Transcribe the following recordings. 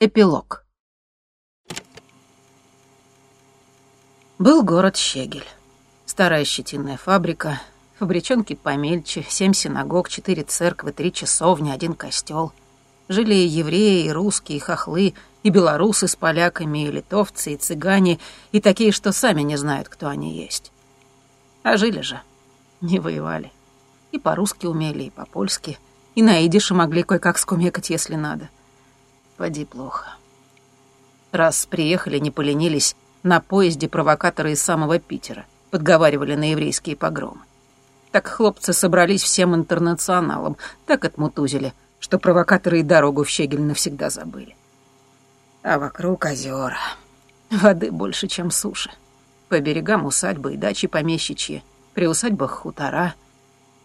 Эпилог. Был город Щегель. Старая щетинная фабрика, фабричонки помельче, семь синагог, четыре церквы, три часовни, один костел. Жили и евреи, и русские, и хохлы, и белорусы с поляками, и литовцы, и цыгане, и такие, что сами не знают, кто они есть. А жили же, не воевали. И по-русски умели, и по-польски, и на идише могли кое-как скумекать, если надо. Поди плохо. Раз приехали, не поленились, на поезде провокаторы из самого Питера подговаривали на еврейские погромы. Так хлопцы собрались всем интернационалом, так отмутузили, что провокаторы и дорогу в Щегель навсегда забыли. А вокруг озера. Воды больше, чем суши. По берегам усадьбы и дачи помещичьи, при усадьбах хутора.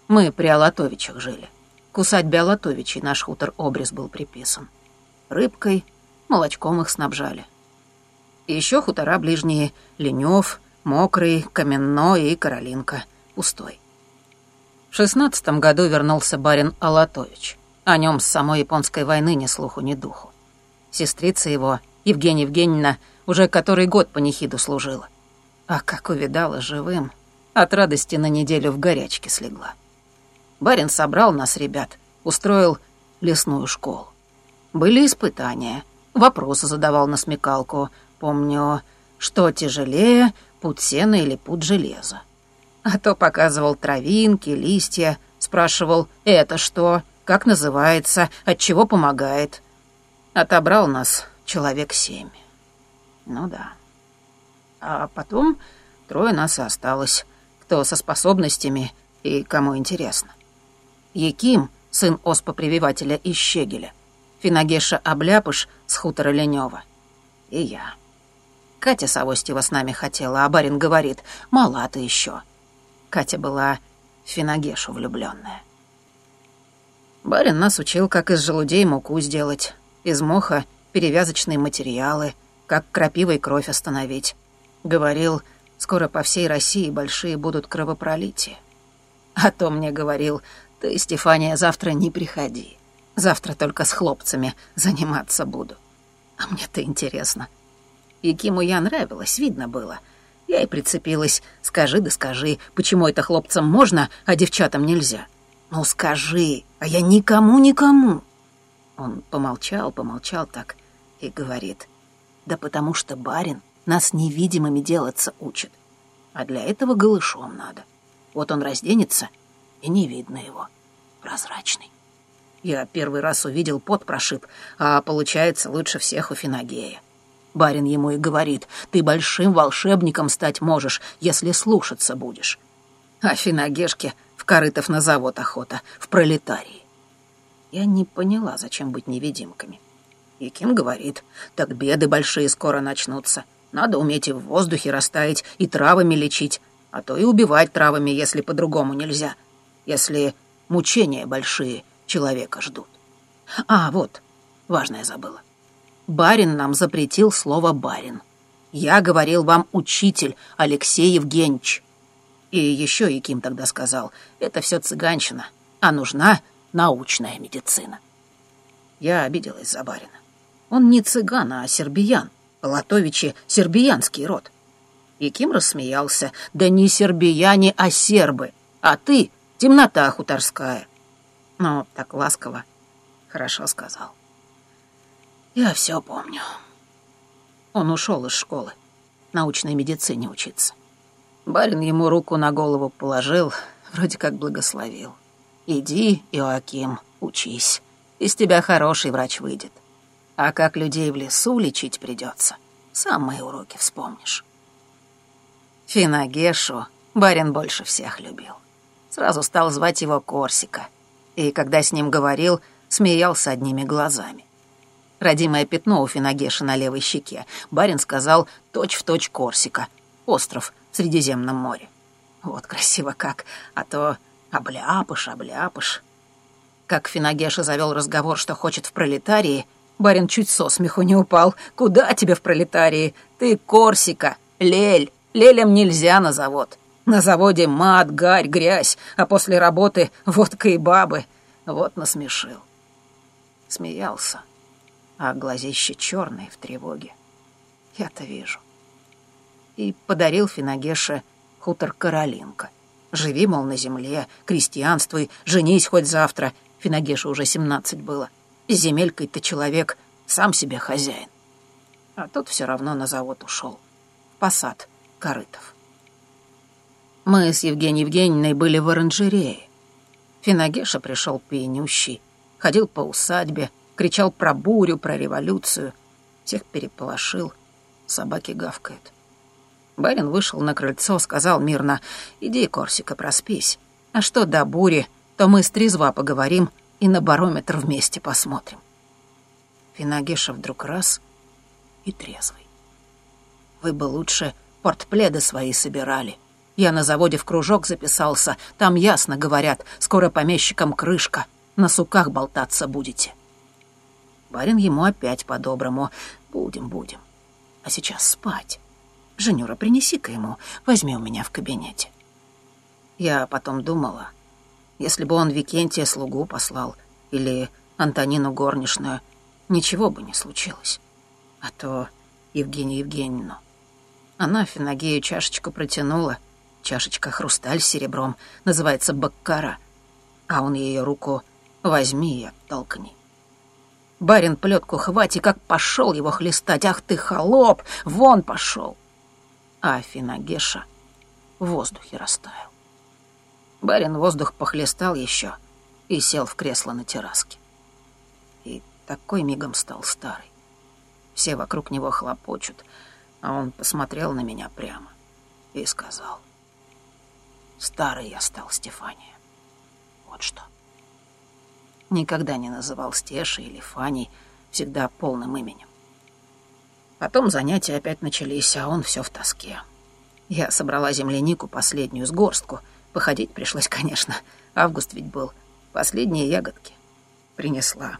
Мы при Алатовичах жили. К усадьбе Алатовичей наш хутор Обрез был приписан рыбкой, молочком их снабжали. Еще хутора ближние — Ленёв, Мокрый, Каменной и Каролинка, пустой. В шестнадцатом году вернулся барин Алатович. О нем с самой японской войны ни слуху, ни духу. Сестрица его, Евгения Евгеньевна, уже который год по нехиду служила. А как увидала живым, от радости на неделю в горячке слегла. Барин собрал нас, ребят, устроил лесную школу. Были испытания. Вопросы задавал на смекалку. Помню, что тяжелее, путь сена или путь железа. А то показывал травинки, листья, спрашивал «это что?», «как называется?», «от чего помогает?». Отобрал нас человек семь. Ну да. А потом трое нас и осталось, кто со способностями и кому интересно. Яким, сын оспопрививателя из Щегеля — Финагеша Обляпыш с хутора Ленёва. И я. Катя Савостева с нами хотела, а барин говорит, мала ты еще. Катя была в Финагешу влюбленная. Барин нас учил, как из желудей муку сделать, из моха перевязочные материалы, как крапивой кровь остановить. Говорил, скоро по всей России большие будут кровопролития. А то мне говорил, ты, Стефания, завтра не приходи. Завтра только с хлопцами заниматься буду. А мне-то интересно. И Киму я нравилась, видно было. Я и прицепилась. Скажи да скажи, почему это хлопцам можно, а девчатам нельзя? Ну скажи, а я никому-никому. Он помолчал, помолчал так и говорит. Да потому что барин нас невидимыми делаться учит. А для этого голышом надо. Вот он разденется, и не видно его. Прозрачный. Я первый раз увидел пот прошиб, а получается лучше всех у Финагея. Барин ему и говорит, ты большим волшебником стать можешь, если слушаться будешь. А Финагешке в Корытов на завод охота, в пролетарии. Я не поняла, зачем быть невидимками. Яким говорит, так беды большие скоро начнутся. Надо уметь и в воздухе растаять, и травами лечить, а то и убивать травами, если по-другому нельзя. Если мучения большие — человека ждут. А, вот, важное забыла. Барин нам запретил слово «барин». Я говорил вам «учитель» Алексей Евгеньевич. И еще Яким тогда сказал, это все цыганщина, а нужна научная медицина. Я обиделась за барина. Он не цыган, а сербиян. Латовичи — сербиянский род. Яким рассмеялся. «Да не сербияне, а сербы. А ты — темнота хуторская но так ласково, хорошо сказал. Я все помню. Он ушел из школы, научной медицине учиться. Барин ему руку на голову положил, вроде как благословил. «Иди, Иоаким, учись. Из тебя хороший врач выйдет. А как людей в лесу лечить придется, сам мои уроки вспомнишь». Финагешу барин больше всех любил. Сразу стал звать его Корсика — и, когда с ним говорил, смеялся одними глазами. Родимое пятно у Финагеша на левой щеке. Барин сказал точь-в-точь точь Корсика, остров в Средиземном море. Вот красиво как, а то обляпыш, обляпыш. Как Финагеша завел разговор, что хочет в пролетарии, барин чуть со смеху не упал. «Куда тебе в пролетарии? Ты Корсика, Лель, Лелям нельзя на завод». На заводе мат, гарь, грязь, а после работы водка и бабы. Вот насмешил. Смеялся. а глазище черные в тревоге. Я-то вижу. И подарил Финагеше хутор Каролинка. Живи, мол, на земле, крестьянствуй, женись хоть завтра. Финагеше уже семнадцать было. С земелькой-то человек сам себе хозяин. А тот все равно на завод ушел. Посад корытов. Мы с Евгенией Евгеньевной были в оранжерее. Финагеша пришел пьянющий, ходил по усадьбе, кричал про бурю, про революцию. Всех переполошил, собаки гавкают. Барин вышел на крыльцо, сказал мирно, «Иди, Корсика, проспись. А что до бури, то мы с трезва поговорим и на барометр вместе посмотрим». Финагеша вдруг раз и трезвый. «Вы бы лучше портпледы свои собирали. Я на заводе в кружок записался, там ясно говорят, скоро помещикам крышка, на суках болтаться будете». Барин ему опять по-доброму. «Будем, будем. А сейчас спать. Женюра, принеси-ка ему, возьми у меня в кабинете». Я потом думала, если бы он Викентия слугу послал или Антонину горничную, ничего бы не случилось. А то Евгению Евгеньевну. Она Финагею чашечку протянула. Чашечка хрусталь с серебром, называется баккара. А он ее руку возьми и оттолкни. Барин плетку хвати, как пошел его хлестать. Ах ты, холоп, вон пошел. А Финагеша в воздухе растаял. Барин воздух похлестал еще и сел в кресло на терраске. И такой мигом стал старый. Все вокруг него хлопочут, а он посмотрел на меня прямо и сказал. Старый я стал, Стефания. Вот что. Никогда не называл Стешей или Фаней, всегда полным именем. Потом занятия опять начались, а он все в тоске. Я собрала землянику последнюю с горстку. Походить пришлось, конечно. Август ведь был. Последние ягодки. Принесла.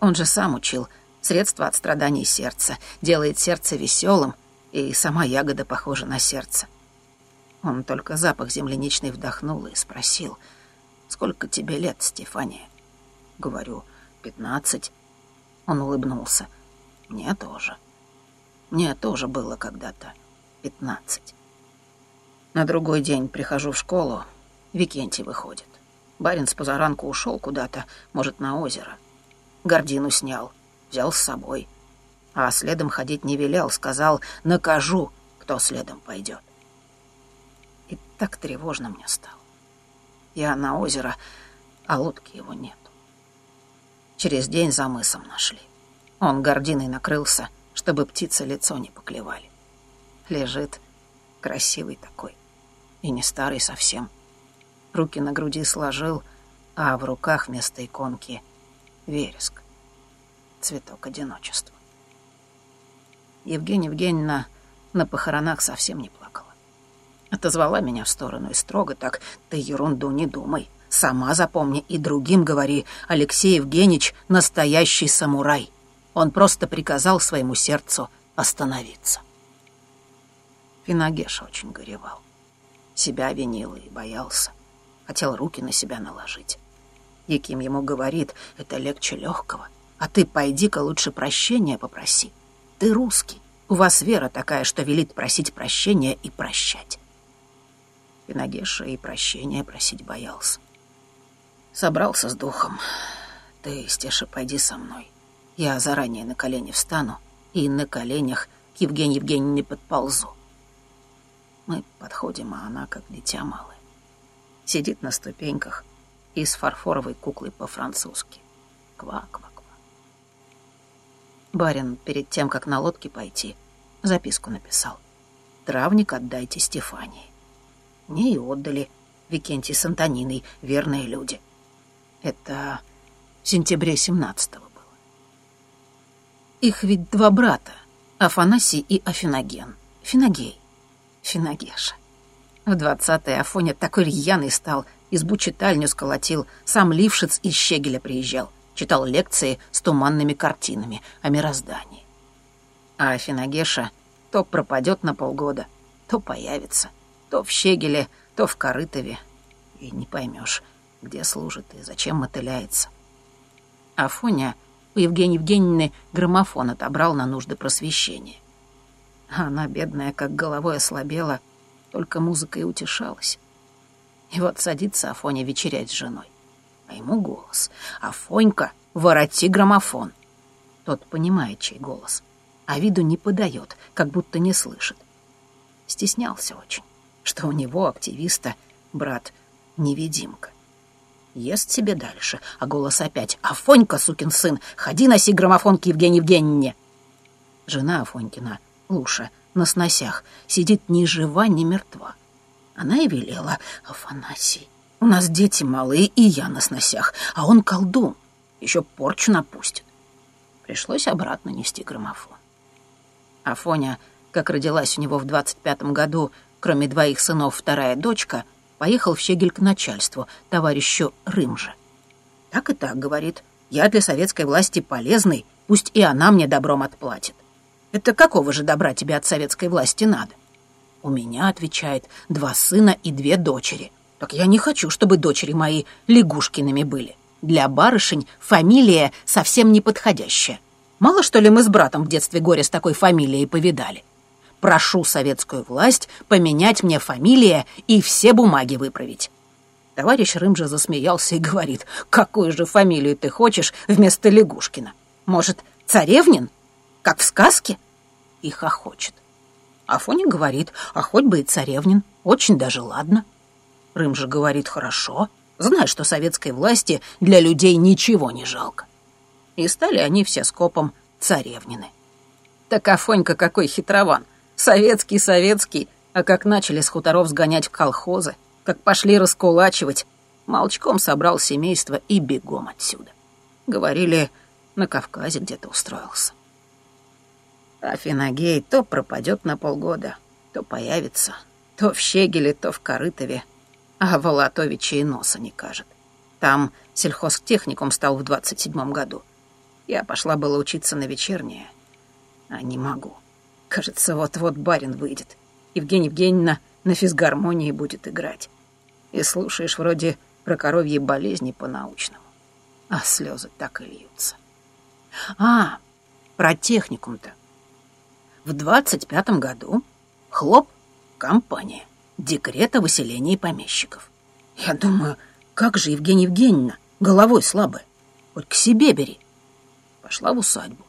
Он же сам учил. Средство от страданий сердца. Делает сердце веселым, и сама ягода похожа на сердце. Он только запах земляничный вдохнул и спросил, «Сколько тебе лет, Стефания?» Говорю, «Пятнадцать». Он улыбнулся. «Мне тоже. Мне тоже было когда-то пятнадцать». На другой день прихожу в школу, Викентий выходит. Барин с позаранку ушел куда-то, может, на озеро. Гордину снял, взял с собой. А следом ходить не велел, сказал, накажу, кто следом пойдет. И так тревожно мне стало. Я на озеро, а лодки его нету. Через день за мысом нашли. Он гординой накрылся, чтобы птицы лицо не поклевали. Лежит, красивый такой, и не старый совсем. Руки на груди сложил, а в руках вместо иконки — вереск, цветок одиночества. Евгения Евгеньевна на похоронах совсем не плакала. Отозвала меня в сторону и строго так, ты ерунду не думай. Сама запомни и другим говори, Алексей Евгеньевич — настоящий самурай. Он просто приказал своему сердцу остановиться. Финагеша очень горевал. Себя винил и боялся. Хотел руки на себя наложить. Яким ему говорит, это легче легкого. А ты пойди-ка лучше прощения попроси. Ты русский. У вас вера такая, что велит просить прощения и прощать. Пинагеша и прощения просить боялся. Собрался с духом. Ты, Стеша, пойди со мной. Я заранее на колени встану и на коленях к Евгении Евгеньевне подползу. Мы подходим, а она как дитя малое. Сидит на ступеньках и с фарфоровой куклой по-французски. Ква-ква-ква. Барин перед тем, как на лодке пойти, записку написал. «Травник отдайте Стефании». Мне и отдали. Викентий с Антониной, верные люди. Это в сентябре 17-го было. Их ведь два брата, Афанасий и Афиноген. Финогей. Финогеша. В двадцатый Афоня такой рьяный стал, избу-читальню сколотил, сам Лившиц из Щегеля приезжал, читал лекции с туманными картинами о мироздании. А Афиногеша то пропадет на полгода, то появится. То в Щегеле, то в Корытове. И не поймешь, где служит и зачем мотыляется. Афоня У Евгении Евгеньевны граммофон отобрал на нужды просвещения. Она, бедная, как головой ослабела, только музыкой утешалась. И вот садится Афоня вечерять с женой. А ему голос. «Афонька, вороти граммофон!» Тот понимает, чей голос, а виду не подает, как будто не слышит. Стеснялся очень, что у него, активиста, брат невидимка. Ест себе дальше, а голос опять «Афонька, сукин сын, ходи носи граммофон к Евгении Евгеньевне!» Жена Афонькина, Луша, на сносях, сидит ни жива, ни мертва. Она и велела «Афанасий, у нас дети малые, и я на сносях, а он колдун, еще порчу напустит». Пришлось обратно нести граммофон. Афоня, как родилась у него в двадцать пятом году, кроме двоих сынов, вторая дочка — поехал в Щегель к начальству, товарищу Рымже. «Так и так», — говорит, — «я для советской власти полезный, пусть и она мне добром отплатит». «Это какого же добра тебе от советской власти надо?» «У меня», — отвечает, — «два сына и две дочери». «Так я не хочу, чтобы дочери мои лягушкиными были. Для барышень фамилия совсем неподходящая. Мало что ли мы с братом в детстве горе с такой фамилией повидали? Прошу советскую власть поменять мне фамилия и все бумаги выправить». Товарищ Рымжа засмеялся и говорит, «Какую же фамилию ты хочешь вместо Лягушкина? Может, Царевнин? Как в сказке?» И хохочет. Афоня говорит, а хоть бы и Царевнин, очень даже ладно. Рымжа говорит, хорошо, зная, что советской власти для людей ничего не жалко. И стали они все скопом Царевнины. Так Афонька какой хитрован. Советский, советский. А как начали с хуторов сгонять в колхозы, как пошли раскулачивать, молчком собрал семейство и бегом отсюда. Говорили, на Кавказе где-то устроился. А Финагей то пропадет на полгода, то появится, то в Щегеле, то в Корытове, а Волотовича и носа не кажет. Там сельхозтехникум стал в двадцать седьмом году. Я пошла было учиться на вечернее, а не могу. Кажется, вот-вот барин выйдет. Евгения Евгеньевна на физгармонии будет играть. И слушаешь вроде про коровьи болезни по-научному. А слезы так и льются. А, про техникум-то. В двадцать пятом году хлоп, компания, декрет о выселении помещиков. Я думаю, как же Евгения Евгеньевна, головой слабая, хоть к себе бери. Пошла в усадьбу.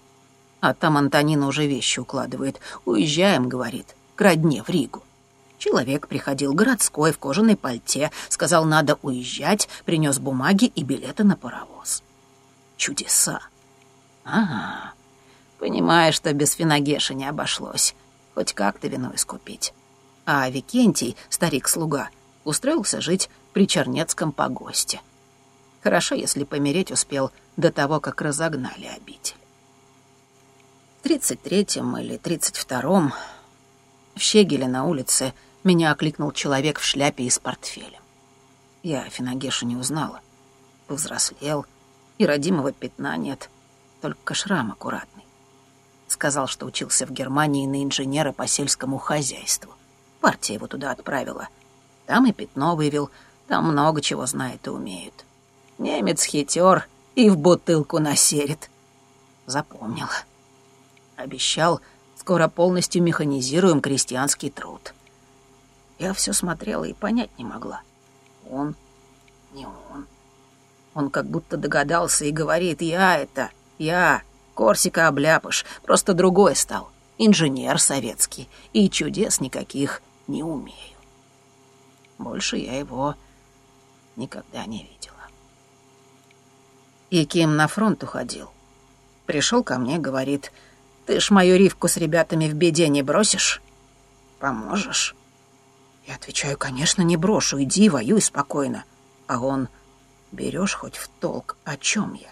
А там Антонина уже вещи укладывает. «Уезжаем», — говорит, — «к родне в Ригу». Человек приходил городской в кожаной пальте, сказал, надо уезжать, принес бумаги и билеты на паровоз. Чудеса. Ага. Понимаешь, что без Финагеша не обошлось. Хоть как-то вино искупить. А Викентий, старик-слуга, устроился жить при Чернецком погосте. Хорошо, если помереть успел до того, как разогнали обитель. В 33-м или 32-м в Щегеле на улице меня окликнул человек в шляпе и с портфелем. Я Финагешу не узнала. Повзрослел, и родимого пятна нет, только шрам аккуратный. Сказал, что учился в Германии на инженера по сельскому хозяйству. Партия его туда отправила. Там и пятно вывел, там много чего знает и умеют. Немец хитер и в бутылку насерит. Запомнила. Обещал, скоро полностью механизируем крестьянский труд. Я все смотрела и понять не могла. Он, не он. Он как будто догадался и говорит, я это, я, Корсика обляпыш, просто другой стал, инженер советский, и чудес никаких не умею. Больше я его никогда не видела. И Ким на фронт уходил. Пришел ко мне, говорит, ты ж мою Ривку с ребятами в беде не бросишь? Поможешь? Я отвечаю, конечно, не брошу, иди, воюй спокойно. А он, берешь хоть в толк, о чем я?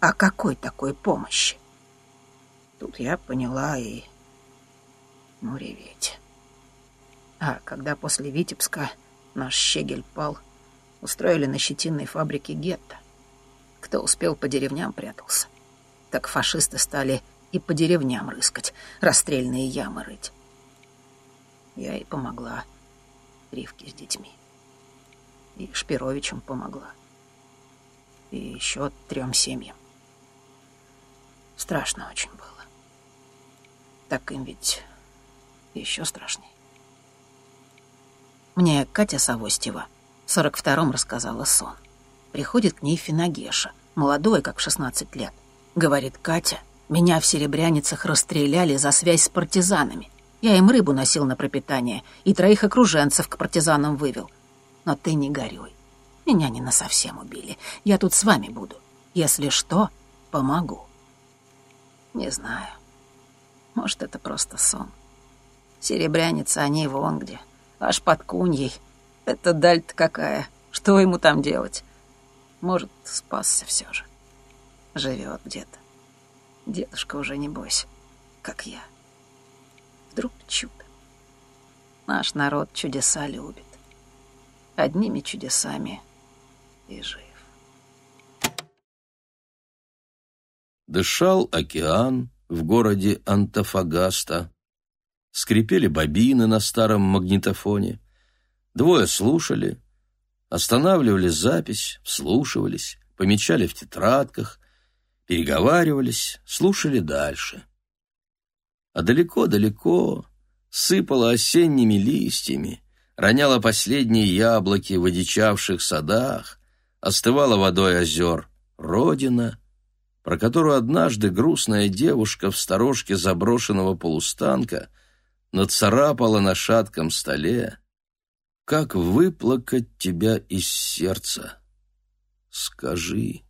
О какой такой помощи? Тут я поняла и... Ну, реветь. А когда после Витебска наш щегель пал, устроили на щетинной фабрике гетто. Кто успел по деревням прятался. Так фашисты стали и по деревням рыскать, расстрельные ямы рыть. Я и помогла Ривке с детьми. И Шпировичам помогла. И еще трем семьям. Страшно очень было. Так им ведь еще страшней. Мне Катя Савостева в 42-м рассказала сон. Приходит к ней Финагеша, молодой, как в 16 лет. Говорит, Катя, меня в Серебряницах расстреляли за связь с партизанами. Я им рыбу носил на пропитание и троих окруженцев к партизанам вывел. Но ты не горюй. Меня не насовсем убили. Я тут с вами буду. Если что, помогу. Не знаю. Может, это просто сон. Серебряница, они вон где. Аж под куньей. Это даль-то какая. Что ему там делать? Может, спасся все же. Живет где-то. Дедушка уже не бойся, как я. Вдруг чудо. Наш народ чудеса любит. Одними чудесами и жив. Дышал океан в городе Антофагаста. Скрипели бобины на старом магнитофоне. Двое слушали, останавливали запись, вслушивались, помечали в тетрадках, переговаривались, слушали дальше. А далеко-далеко сыпало осенними листьями, роняло последние яблоки в одичавших садах, остывала водой озер Родина, про которую однажды грустная девушка в сторожке заброшенного полустанка нацарапала на шатком столе «Как выплакать тебя из сердца? Скажи».